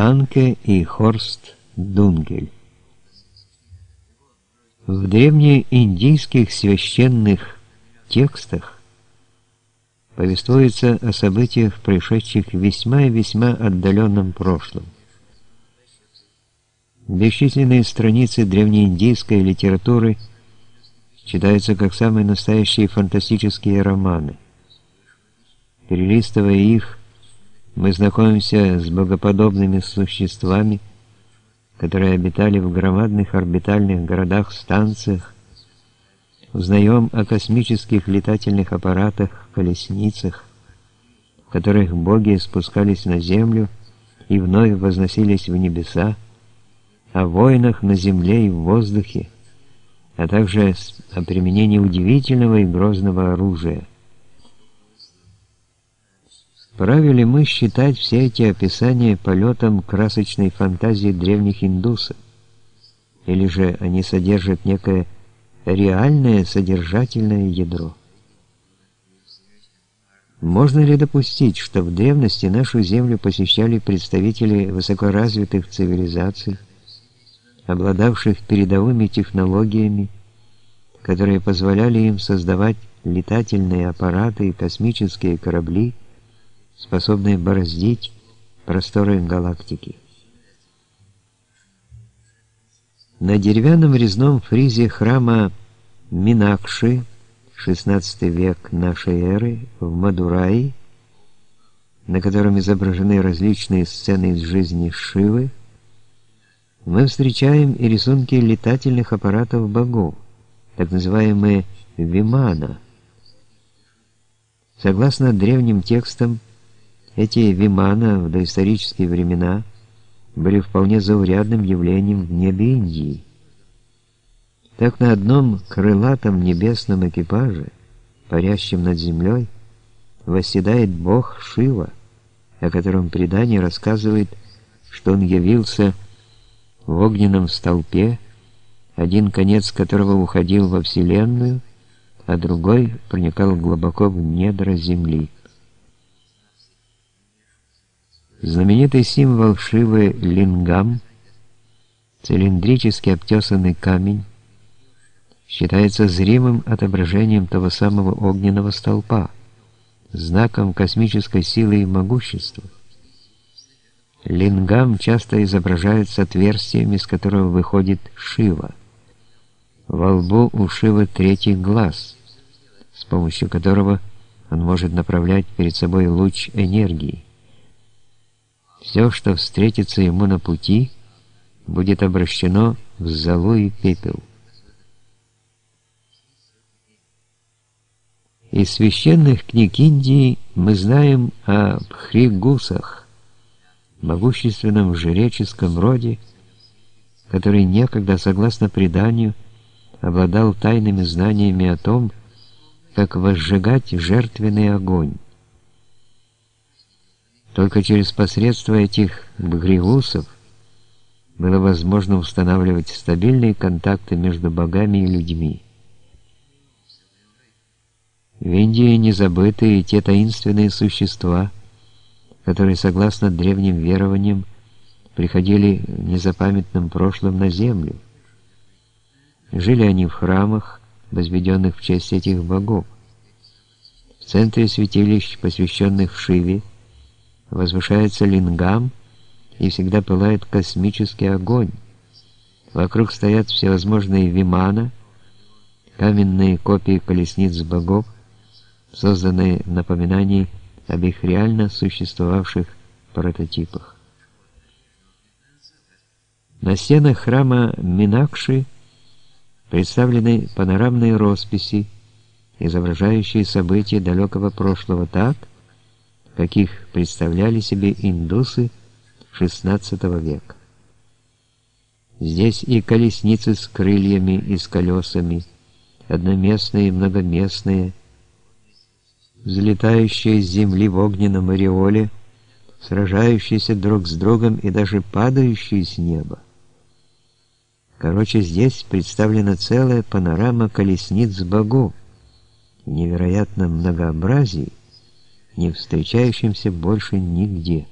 Анке и Хорст Дунгель. В древнеиндийских священных текстах повествуется о событиях, происшедших в весьма и весьма отдаленном прошлом. Бесчисленные страницы древнеиндийской литературы читаются как самые настоящие фантастические романы. Перелистывая их, мы знакомимся с богоподобными существами, которые обитали в громадных орбитальных городах-станциях, узнаем о космических летательных аппаратах, колесницах, в которых боги спускались на землю и вновь возносились в небеса, о войнах на земле и в воздухе, а также о применении удивительного и грозного оружия. Правили ли мы считать все эти описания полетом красочной фантазии древних индусов? Или же они содержат некое реальное содержательное ядро? Можно ли допустить, что в древности нашу Землю посещали представители высокоразвитых цивилизаций, обладавших передовыми технологиями, которые позволяли им создавать летательные аппараты и космические корабли, способные бороздить просторы галактики. На деревянном резном фризе храма Минакши, 16 век нашей эры, в Мадураи, на котором изображены различные сцены из жизни Шивы, мы встречаем и рисунки летательных аппаратов богов, так называемые вимана. Согласно древним текстам, эти вимана в доисторические времена были вполне заурядным явлением в небе Индии. Так на одном крылатом небесном экипаже, парящем над землей, восседает бог Шива, о котором предание рассказывает, что он явился в огненном столпе, один конец которого уходил во Вселенную, а другой проникал глубоко в недра Земли. Знаменитый символ Шивы лингам, цилиндрически обтесанный камень, считается зримым отображением того самого огненного столпа, знаком космической силы и могущества. Лингам часто изображают с отверстием, из которого выходит Шива. Во лбу у Шивы третий глаз, с помощью которого он может направлять перед собой луч энергии. Все, что встретится ему на пути, будет обращено в золу и пепел. Из священных книг Индии мы знаем о Бхригусах, могущественном жреческом роде, который некогда, согласно преданию, обладал тайными знаниями о том, как возжигать жертвенный огонь. Только через посредство этих бгривусов было возможно устанавливать стабильные контакты между богами и людьми. В Индии не забыты и те таинственные существа, которые, согласно древним верованиям, приходили в незапамятном прошлом на землю. Жили они в храмах, возведенных в честь этих богов. В центре святилищ, посвященных Шиве, возвышается лингам и всегда пылает космический огонь. Вокруг стоят всевозможные вимана, каменные копии колесниц богов, созданные в напоминании об их реально существовавших прототипах. На стенах храма Минакши представлены панорамные росписи, изображающие события далекого прошлого так, каких представляли себе индусы XVI века. Здесь и колесницы с крыльями и с колесами, одноместные и многоместные, взлетающие с земли в огненном ореоле, сражающиеся друг с другом и даже падающие с неба. Короче, здесь представлена целая панорама колесниц богов в невероятном многообразии, не встречающимся больше нигде.